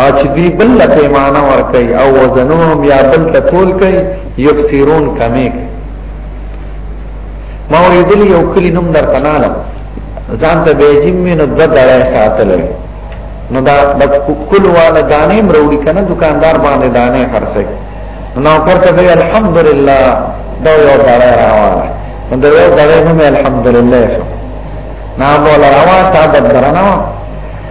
او چې دی بل ته معنا ور کوي او وزنهم یا بل ته تول کوي یفسرون کمی ما ورېدل یو کلی نوم درته نه لم ځان ته بیجیم مې نو د دړای ساتل نو دا د کل والا دانې مروړي کنه دکاندار باندې دانې خرڅي نو پرته دی الحمدلله دا یو دړای راواله نو دا یو دړای هم الحمدلله شو نه بوله راواسته بدرنه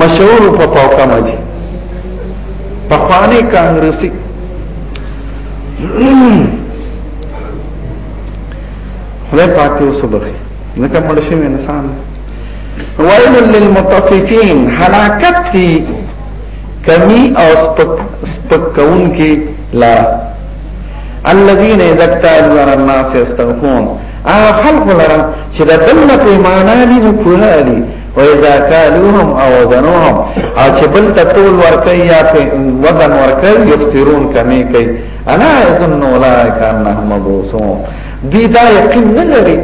مشهور په پاوکا مجي په خواني کانګرسي خدای پاک دې وسبخي نکه مړ شي انسان ويل للمطففين هلاکت دي کمی او سپک سپک کون کې لا الذين اذا اكتالوا على الناس يستغفون هغه خلق لره چې د دنه په معنا دي نه پوره دي و اذا كالوهم او وزنوهم او چې بل ته تول ورکي یا په وزن ورکي يفسرون کمی کوي انا اظن اولئك انهم مبعوثون دي دا یقین نه لري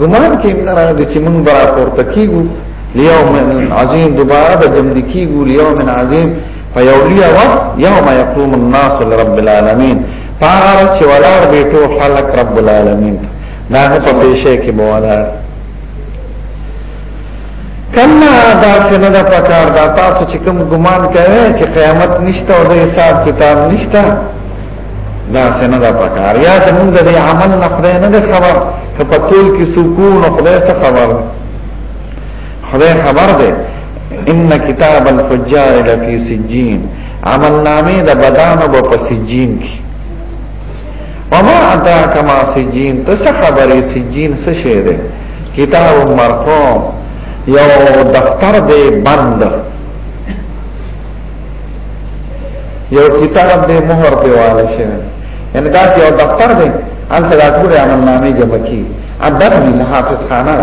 ګمان کې نه راځي چې موږ برابر تکیګو لیوم عظیم دوباره به جمع کیږو لیوم عظیم فیولی وس یوم یقوم الناس لرب العالمین پاغرس چې ولار بیٹو خلق رب العالمین دا نه په پیشه کې بولار کله دا څنګه دا پکار دا تاسو چې کوم ګمان کوي چې قیامت نشته او د حساب کتاب نشته دا څنګه دا پکار یا زمونږ د عمل نه خدای نه خبر کپتول کې سکون خدای څخه خبر خدای خبر ده ان کتاب الفجار لفی سجین عمل نامه د بدانو په سجین کې وما ادراک ما سجین ته څه خبرې سجین څه شی دی کتاب مرقوم یو دفتر دی بند یو کتاب دی مهر په واله شي ان دا یو دفتر دی ان ته دا ټول عمل نامه جمع کی ادب نه حافظ خانه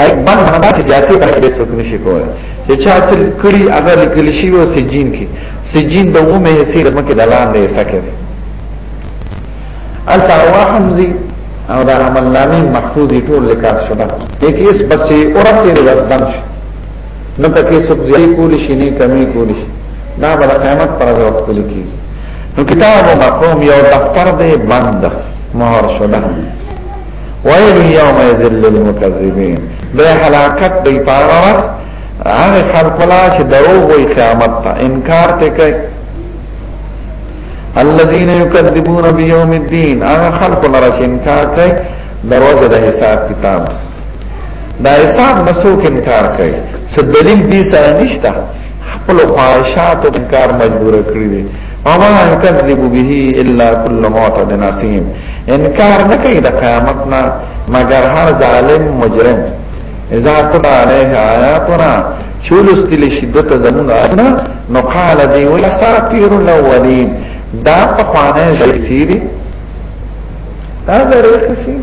ایک بند هغه چې زیاتې برخې به څوک نشي کولای چې چا اصل کړي هغه لیکل شي او سجین کې سجین د ومه یې سیر مکه دلان دی سکه التا واحمزي او دا عمل نامي محفوظي ټول لیکل شوه لیکي اس بچي اورسه رسدان شي نو تکي څوک زیاتې کولی شي نه کمی کولی شي دا بل قیامت پر ورځ خپل کی نو کتاب مقام یو دفتر دی بند مهر شوه ويل يوم يذل المكذبين ده حلاکت دی پاغرس هغه خلق لا چې دروغ وي قیامت ته انکار ته کوي الذين يكذبون بيوم الدين هغه خلق لا چې انکار کوي دروازه د حساب کتاب دا حساب نسوک انکار کوي څه دلیل دې سره نشته خپل خواهشات او کار مجبور کړی دي وما يكذب به الا كل معتد نسيم انکار نه کوي د قیامت نه مگر هر ظالم مجرم اذا تطلع عليه آياتنا چولستل شدت زمون آیاتنا نو قال دی ولا ساتیر الاولین دا په خوانه شیری دا زره خسین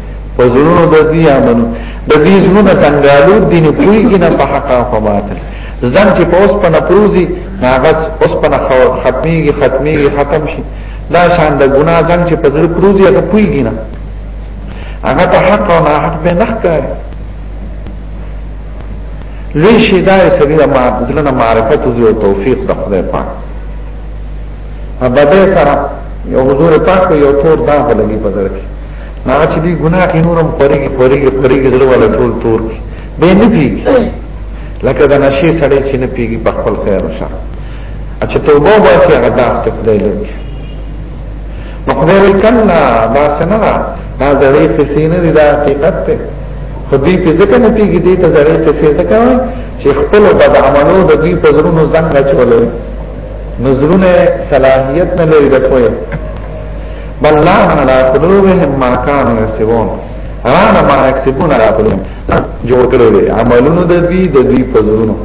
په زړونو د دې امنو د دې زړونو څنګه لور دین کوی کنه په حق او باطل ځم چې په اوس په نپروزی هغه اوس په ختميږي ختميږي ختم شي دا شان د ګنا ځم چې په زړه پروزی هغه کوی کنه هغه ته حق او نه حق به نه ښکاري لوی شي دا سړي ما ځلنه معرفت او توفیق د خدای پاک په بده سره یو حضور پاک یو تور دا لګي په درکه هغه چې دی ګناه کې نورم پرېږي پرېږي پرېږي زړه ولا ټول تور کی به نه پیږي لکه دا نشي سړی چې نه پیږي په خپل خیر وشه اچھا توبه واسي هغه دافت خدای لږي نو خدای وی کله دا سنه دا زړې قصې نه دی دا حقیقت ته خو دې په ځکه نه پیږي دې ته زړې قصې ځکه وای چې خپل بد عملو د دې په زړونو ځنګه چولې نظرونه صلاحیت نه لري د پوهه بل لا على قلوبهم ما كانوا يكسبون رانا ما يكسبون على قلوبهم جوړ کړو دي عملونو د دوی د دوی په زړونو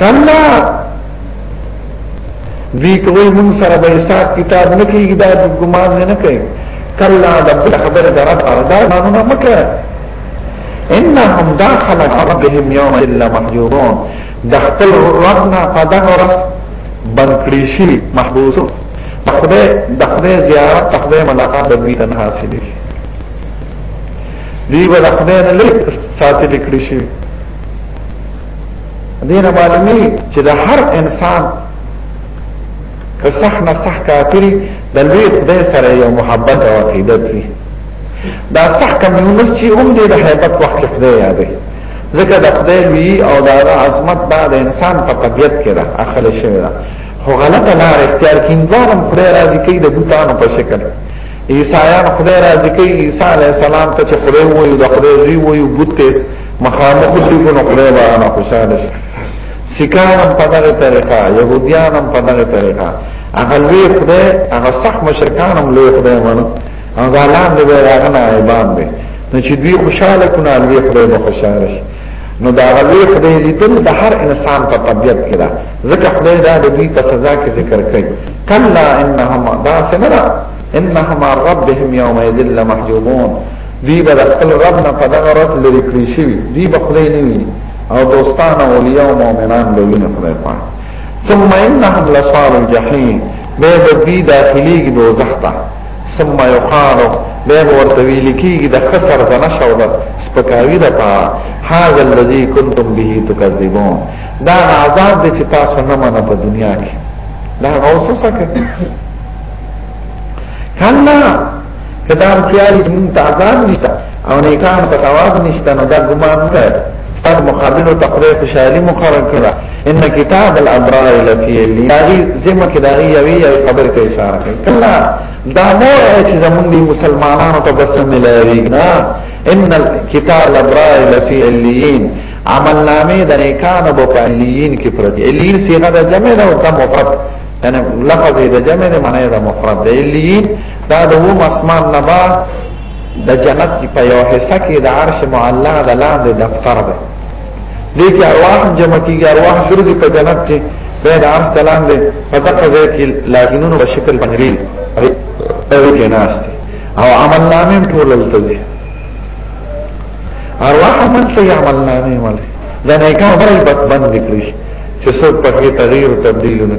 کله دوی کوي موږ سره به حساب کتاب نه کیږي دا ګمان نه کوي کله د خبر درته اردا نه مکه انهم داخل ربهم يوم الا محجورون دخل ربنا قدر رس بنکړي شي محبوسو د خدای د خدای زیارت د خدای ملاقات د دوی نه حاصلې دی به د خدای نه لږ ساتل کړی شي دینه معلومی چې د هر انسان که صح نه صح کافری د لوی خدای سره یو محبت او عقیدت وي دا صح کم یونس چې هم دې د حیبت وخت خدای یادې ځکه د خدای وی او د عظمت دا د انسان په طبیعت کې ده اخلي شوی ده خو غلطه لار اختیار کیندوانم خدای راضی کوي د بوتانو په شکل عیسایان خدای راضی کوي عیسی علی السلام ته چې خدای وایي د خدای زوی وایي بوت ته مخامخ دي کو نو خدای باندې خوشاله شي سکانم په دغه طریقه يهوديانم په دغه طریقه هغه لوی خدای هغه صح مشرکانم لوی خدای منو هغه لاندې به راغنه ایمان به نو چې دوی خوشاله کونه لوی خدای به خوشاله شي نو دا غلوی خدای لیدل د هر انسان په طبیعت کې ده ځکه خدای دا د دوی په سزا کې ذکر کوي کلا انهم دا سمرا انهم ربهم یوم یذل محجوبون دی به خپل رب نه په دغه ورځ لري کړی شي دی به خدای نه وي او دوستان او اولیاء او مؤمنان به ویني خدای پاک ثم انهم لصال الجحیم به دوی داخلي کې دوزخ ته ثم يقال به ورته ویل کیږي د خسر د نشو د سپکاوی د پا هاذا الذي كنتم به تكذبون دا عذاب دې چې تاسو نه منه په دنیا کې دا اوسو سکه کله کدام خیال چې موږ ته عذاب نشته او نکاح ته ثواب نشته نو دا ګمان نه تاسو مقابل او تقریر خوشالي مقرر کړه ان کتاب الابرار لفی الی داغي زمه کې داغي یوی یو خبر ته اشاره کوي کله دا مو چې زمونږ مسلمانانو ته بس نه لري نه ان کتاب الابرار لفی الیین عمل نامه د نیکانو په الیین کې پرد الیین صيغه د جمع ده او د مفرد یعنی لفظ د جمع نه معنی د مفرد الیین دا د و اسمان نبا د جنت په یو حصہ کې د عرش معلا د لاندې دفتر دی دې کې ارواح جمع کیږي ارواح ګرځي په جنت کې په د عرش تلان دی په دغه ځای کې لاګینونو په شکل باندې ریل او کې ناس دي او عمل نامې ټول تلځي ارواح عمل ته عمل نامې مل دا نه کار بس بند کړی چې څوک په تغییر تبدیل نه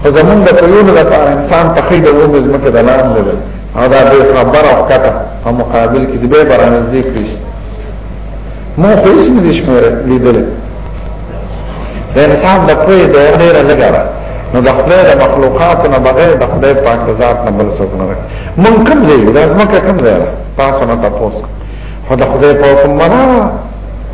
خو زمونږ د ټولو لپاره انسان په خې د ومه زمکه د لام نه ده او دا به خبر او کته په مقابل کې د به برانز دی کړی مو خو هیڅ نه دي شمیر لیدل د انسان د پرې د ډېر لګاره نو د خدای د مخلوقات نه بغیر د خدای پاک د ذات نه بل څوک نه راځي مونږ کوم ځای د ځمکه کوم ځای تاسو نه تاسو خو د خدای په کوم معنا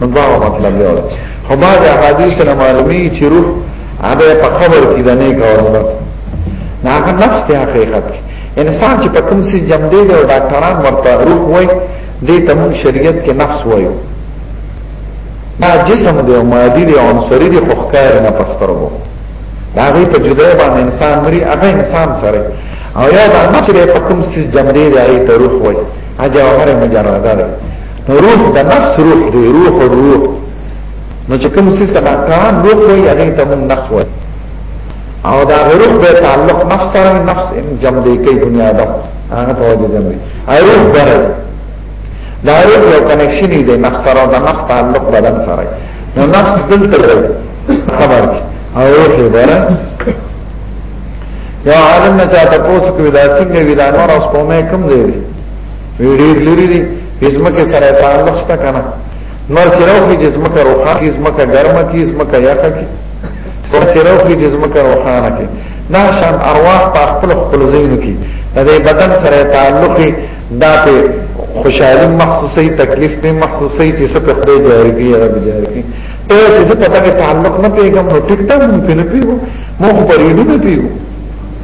نو دا مطلب دی خو ما د حدیث نه معلومی چې روح هغه په خبر کې د نه کاوه نه هغه نفس ته حقیقت انسان چې په کوم سي جمع دی او ډاکټران ورته روح وای دې ته مون شریعت کې نفس وایو دا جسم دی او مادي دی او عنصري دی خو ښکار نه پسترو دا غي په جدا باندې انسان مري هغه انسان سره او یا دا نه چې په کوم سي جمع دی هغه ته روح وایي اجازه مجرده ده روح د نفس روح دی روح او روح نو چې کوم څه سره کار روح وي هغه ته موږ نفس وایو او دا روح به تعلق نفس سره نفس ان جمع دی کوي دنیا دا هغه په وجه جمع دی روح بر دا روح یو کنکشن دی نفس سره دا نفس تعلق بدن سره نو نفس دلته خبر او روح بر یو عالم نه چاته پوښتنه کوي دا څنګه ویلانو راس په مې کوم دی ډیر لري دي ځمکه سره تعلق شته کنه نور سره خو چې ځمکه روخه کی ځمکه ګرمه کی ځمکه یخه کی سره سره خو چې ځمکه روخانه کی دا شان ارواح په خپل خپل ذهن کې د بدن سره تعلق دا په خوشحالي مخصوصي تکلیف په مخصوصي چې څه په خدای جاری کی یا به جاری کی ته چې څه په دغه تعلق نه پیګم نو ټیک ته مونږ نه پیګو مونږ پرې نه پیګو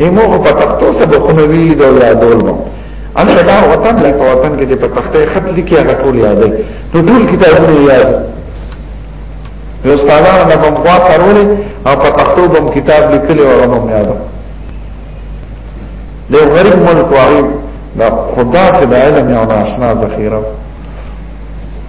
ایمو په تختو سبقونه وی دا یادول مو انا دا وطن له وطن کې په تختې خط لیکي هغه ټول یادې نو ټول کتابونه یاد یو ستادانو د کوم خوا سرولې او په تختو کوم کتاب لیکلی او هغه مې یاد له غریب ملک وایي دا خدا سے د علم یو ناشنا ذخیره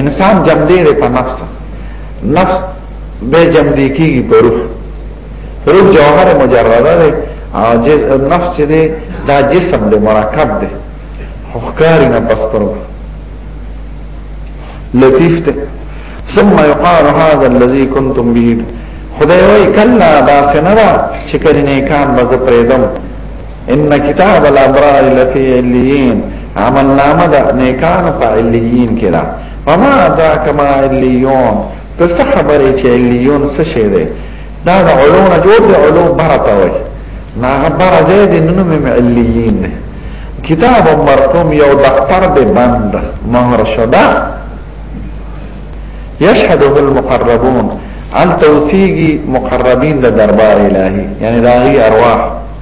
انسان جمع دی په نفس نفس به جمع دی کیږي په روح روح جوهر مجرده دی او جز نفس دی دا جسم دی مرکب دی خو ښکاری نه پسترو لطیف دی ثم يقال هذا الذي كنتم به خدای وای کله دا سنرا چې کله نه کان مزه پرېدم ان کتاب الابرار لفی علیین عمل نامه د نیکانو په علیین کې ده فما ذاک ما علیون ته څه خبرې چې علیون څه شی دی دا د علوم نه جوړ دی علوم برته وي نه خبره دې د نن مې علیین دی کتاب مرقوم یو دفتر به بند مهر شدا یشهده المقربون ان توسیږي مقربین د دربار الهي یعنی داغي ارواح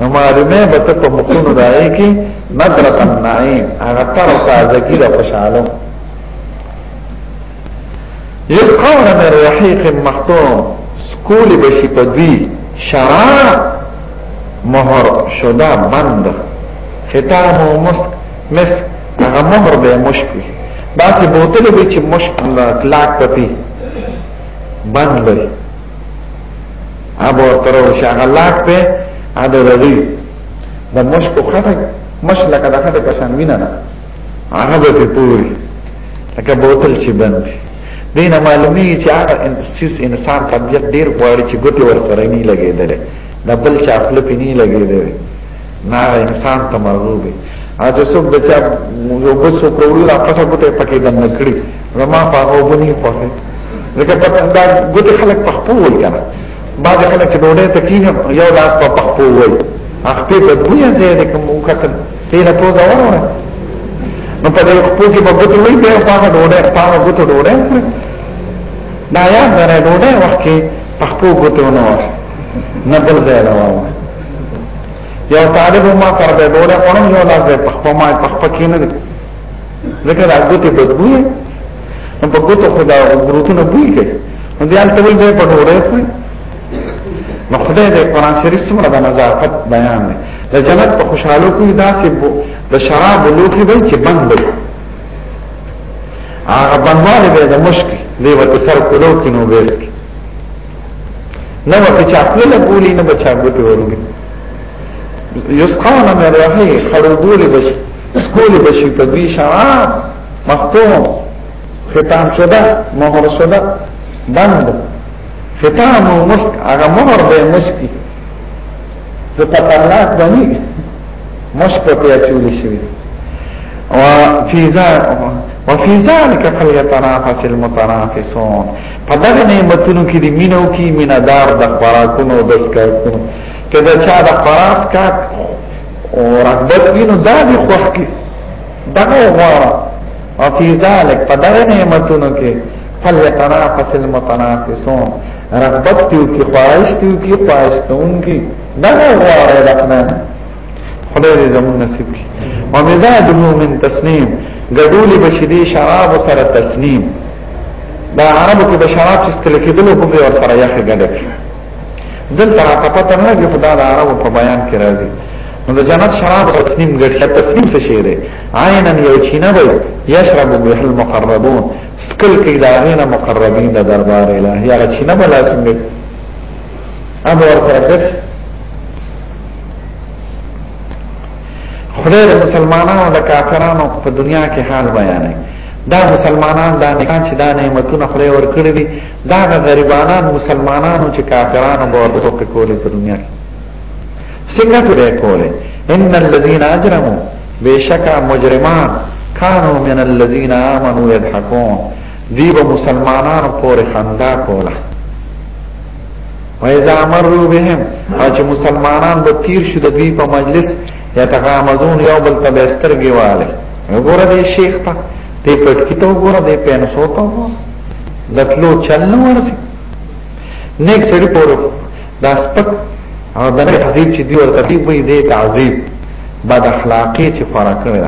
نو معلومه به ته په مخونو دای کې نظرت النعیم هغه تر تازه کې د خوشاله یسقون من رحیق مختوم سکول بشی په دوی شراب مهر شدا بند ختام و مسک مسک هغه مهر به مشک وي داسې بوتل به چې مشک کلاک پتی بند وي ابو تر او شغلاک په اده رغي د مشک خټه مش لکه د خټه کشان وینا نه هغه به پوری لکه بوتل چې بند دین معلومی چې هغه انسیس انسان طبیعت ډیر غواړي چې ګوتې ور سره نه لګیدل د بل چا خپل پینې لګیدل نه انسان ته مرغوب دی ا چې څوک د چا یو بل څوک وروړي لا پټه پټه پکې د نکړي زما په هغه بني په هغه ځکه په دا ګوت خلک په خپل ول کنه بعض خلک چې ډوډۍ ته کینه یو لاس په خپل ول هغه په دنیا ځای کې مو کتل تیرا پوزا ورونه نو په دې خپل کې په ګوت وی به په هغه ډوډۍ په هغه ګوت ډوډۍ دا یا نه ډوډۍ وخت کې په خپل ګوتونه وخت نه بل ځای راوړم یو طالب ما سره به ډوره خورم یو لاس به پخپا ما پخپا کې نه دي ځکه دا ګوتې بدبوې نو په ګوتو خدا ګروتونه بوې کوي نو دې ان تبل به په ډوره خوري نو خدای دې قران شریف څومره د نظافت بیان دی د جنت په خوشحالو کې داسې د شراب لوخي به چې بند وي هغه بندواله به د مشک دی ورته سر کولو کې نو وېس کې نو په چا خپل له ګولې نه بچا ګوتې ورولې یسقون من رحی خړو ګولې بش سکول بشي په دې شوا مختوم ختم شده مهر شده بند ختام او مسک هغه مهر به مسکی زه په طلاق باندې مشک په اچول شي او فیزا وفي ذلك فليتنافس المتنافسون په دغه نعمتونو کې دی مینو کې مینادار د خوراکونو د سکاکونو که دا چا د خراس کا او رغبت وینو دا دی خوښ کې دغه غواړه او فی ذلک په دغه نعمتونو کې فلیتنافس المتنافسون رغبت دیو کی خواهش دیو کی خواهش کون کی دغه غواړه دخنه خدای دې زموږ نصیب کړي ومزاج من تسنیم ګډولی بشي دي شراب سره تسنیم دا عربو کې د شراب چې سکل کېدلو په ور سره یې ګډه کړ دلته را پته نه لګي خدای د عربو په بیان کې راځي نو د جنت شراب تسنیم ګټه تسنیم څه شی دی عینا یو چینه وي یشرب به المقربون سکل کې دا غینه مقربین د دربار الهی هغه چینه بلاسم هغه ورته راکړ خدای د مسلمانانو د کافرانو په دنیا کې حال بیانوي دا مسلمانان دا نه کان چې دا نعمتونه خدای ورکړي دي دا غریبانان مسلمانانو چې کافرانو ورته په کولې په دنیا کې څنګه پرې کولې ان الذين اجرموا بشکا مجرمان كانوا من الذين امنوا يضحكون دی به مسلمانانو پورې خندا کوله وایزا مرو بهم او چې مسلمانان به تیر شي د دوی په مجلس یا تغامزون یو بل ته بسترګي والي وګوره دې شیخ ته دې پټکی ته وګوره دې پینسو ته وګوره دتلو چل نه ورسي نیک سړي پورو دا سپک او دغه حزیب چې دی ورته دی وي دې تعذيب بد اخلاقی چې فرق کړی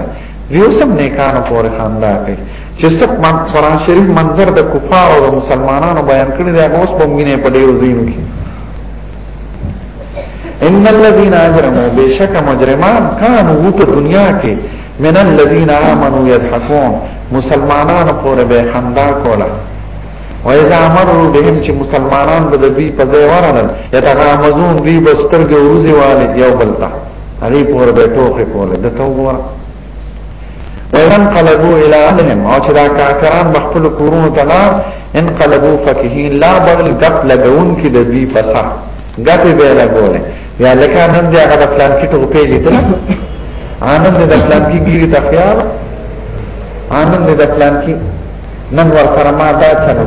ریوسم نیکانو پورې خندا کوي چې سب من قران شریف منظر د کفار او مسلمانانو بیان کړی دی اوس په مینه په ډیرو ځینو کې ان الذين اجرموا بشک مجرمان كانوا په دنیا کې من الذين امنوا يضحكون مسلمانانو پورې به خندا کوله وایزا امرو بهم چې مسلمانان به د دوی په ځای ورغلل یتغامزون دوی به سترګې وروځي والي یو بل ته هغه پور به ټوخه کوله د تو ور وان قلبو الى اهلهم او چې دا کاکران خپل کورونو ته نه ان قلبو فقهین لا بغل غپ لګون کې د دوی فسا غپ به لګولې یا لکه نن دی هغه پلان کې ټوپې لیدل آنند د پلان کې ګیری تخیار آنند د پلان کې نن ور سره ما دا چلو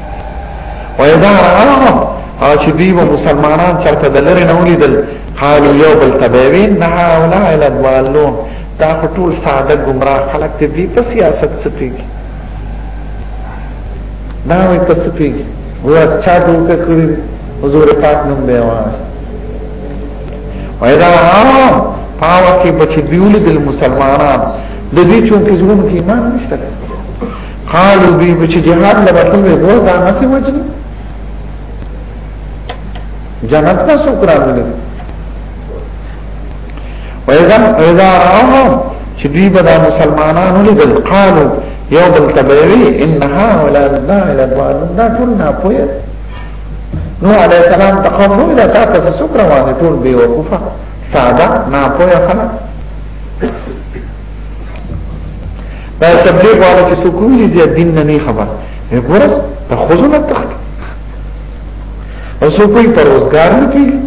و اذا راهم او چې دوی به مسلمانان چرته د لری نه ولیدل قالو یو بل تبوین نه اولا الا دوالون دا ټول ساده گمراه خلک ته دی په سیاست سپیږي دا وي په سپیږي ورس چا دوکه کړی حضور پاک نوم دی واه و اذا راهم پاوه کې بچ دیول د مسلمانان د دې چونکې زموږ ایمان نشته قالو بی بچی جهاد لبطل بی بول دا نسی وجنی جنت تا سکران ملی و ایزا ایزا راهم چی دوی بدا مسلمانانو لگل قالو یو بل تبیوی انها ولا دا الى دوالون دا ټول ناپوی نو علیہ السلام تقوم نو دا تا تس سکران ټول بی وقوفا ساده ناپوی خلق دا تبلیغ والا چې څوک ویلي دي دین نه نه خبر وګورس ته خوځو نه تخت او څوک یې پر روزګار نه پیږي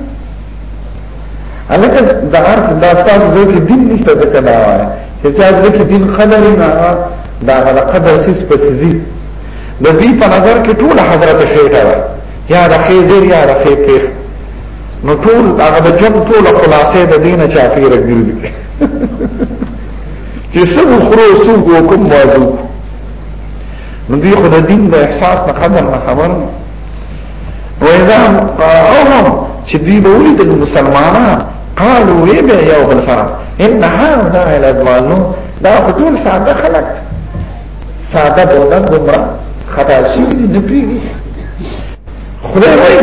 الکه د ارث د اساس د دین نشته د کلا وای چې چا د دین قدر نه دا غل قدر سیس په سیزي د دې په نظر کې ټول حضرت شیطان وای یا د خیزر یا د خیپیر نو ټول هغه د جون ټول خلاصې د دینه چا پیرګرځي چې سب خرو سب وکم واجو نو دی خو د دین د احساس نه قدر نه خبر او اذا اوهم چې دی به ولید مسلمانان قالوا وی به یو بل سره ان هذا الادوانو دا خطول ساده خلق ساده بودن گمراه خطا شي نه پیږي خدای وایي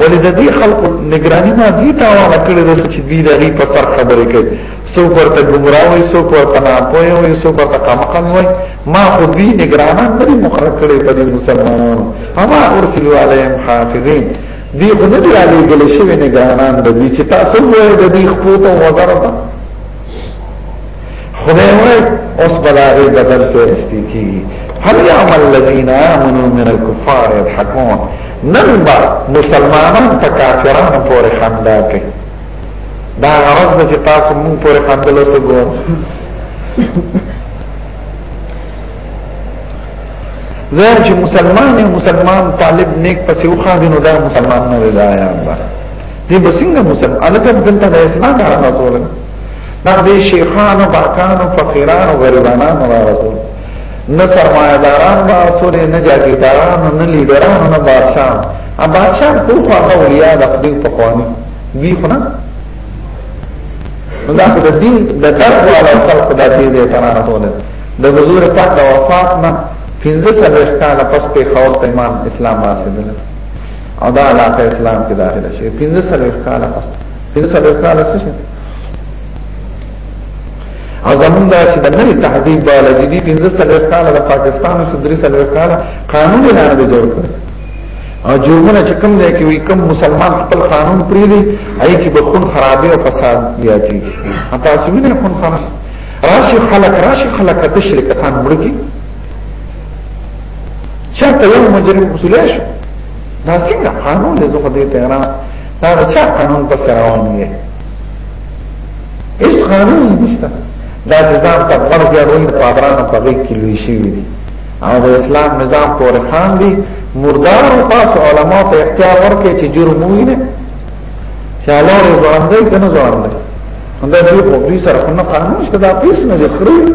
ولې د دې خلکو نگرانی ما دې تا واه کړې ده چې دې دغه په سر خبرې کوي څو ورته ګمراه وي څو ورته ناپوه وي څو ورته کمقام وي ما خو دې نگرانان دې مقرر کړې په دې مسلمانانو اما ارسلوا عليهم حافظين دې خو نه دې علي ګل شوی نگرانان دې چې تاسو وایي دې خپل ته وزارت خدای وای اوس بلاغه بدل کې رستی کیږي هل يعمل الذين امنوا من الكفار يضحكون نن با مسلمانان په کافرانو پورې خندا کوي دا غرض ده چې تاسو مونږ پورې خندل اوسئ ګور زه چې مسلمان مسلمان طالب نیک پسې وخاندې نو دا مسلمان نه دی دا یا الله دی بسنګ مسلم الکه دلته د اسلام نه راغلو نه دی شیخان باکان فقیران غریبانان راغلو نه سرمایداران با اصول نه جاگیرداران نه لیډران نه بادشاہ ا بادشاہ ټول خو هغه اولیاء د خپل په قواني وی خو نه نو دا د دین د درد والا خلق د دې د تنار ټول د حضور پاک د وفات نه 15 سره کال پس په خور ایمان اسلام راسیدل او دا علاقه اسلام کې داخله شي پنځه سره کال پس پنځه سره کال څه شي او زمون دا چې د نوې تهذیب بالا د دې پنځه سره کال د پاکستان او درې سره کال قانون اعلان دی جوړ کړ او جرمونه چې کوم ځای کې وي کوم مسلمان خپل قانون پری دی هغه کې به خون خرابې او فساد زیاتی اته سمینه خون خراب راشي خلک راشي خلک تشریک کسان مړ کی چرته یو مجرم مسولې شو دا څنګه قانون دی زه دې ته نه دا چا قانون په سر روان دی هیڅ قانون نشته دا ځان ته ورځي روي په ابرانو په دې کې لوي شي دي او د اسلام نظام پورې خان دي مردار او پاس علما ته اختیار ورکړي چې جرم وي نه چالو ورځي کنه ځوان دی دا دې په دې سره خپل قانون شته دا پیس نه لري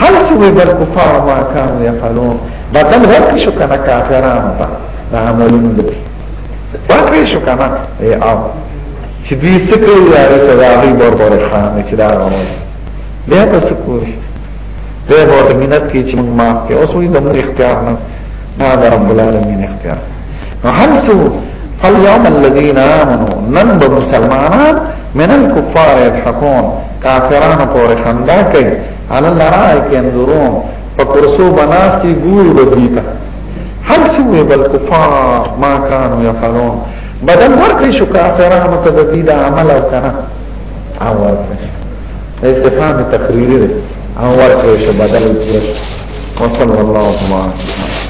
هل سوی بر کفار ما کانو یفعلون بدل ورکی شو کنه کافران تا دا عملون دی ورکی شو کنه ای او چې دوی سکر یا رسد آغی بر بر خانه چې دا غمون بیا پس کوری بیا بہت منت کی چې مونږ معاف کې اوس وی زموږ اختیار نه نه دا رب العالمین اختیار نو هل سو فاليوم الذين آمنوا نن مسلمانان من الكفار يضحكون کافرانو پورې خندا کوي على الارائك ينظرون په کرسو بناستي ګوري بدیتا هر څه وي بل کفار ما كانوا يفعلون بدل ورکړي شو کافرانو ته د دې د عمل او کنه او ورکړي استفهام تقریری دی او ورکړي شو بدل وصلى الله تبارك وتعالى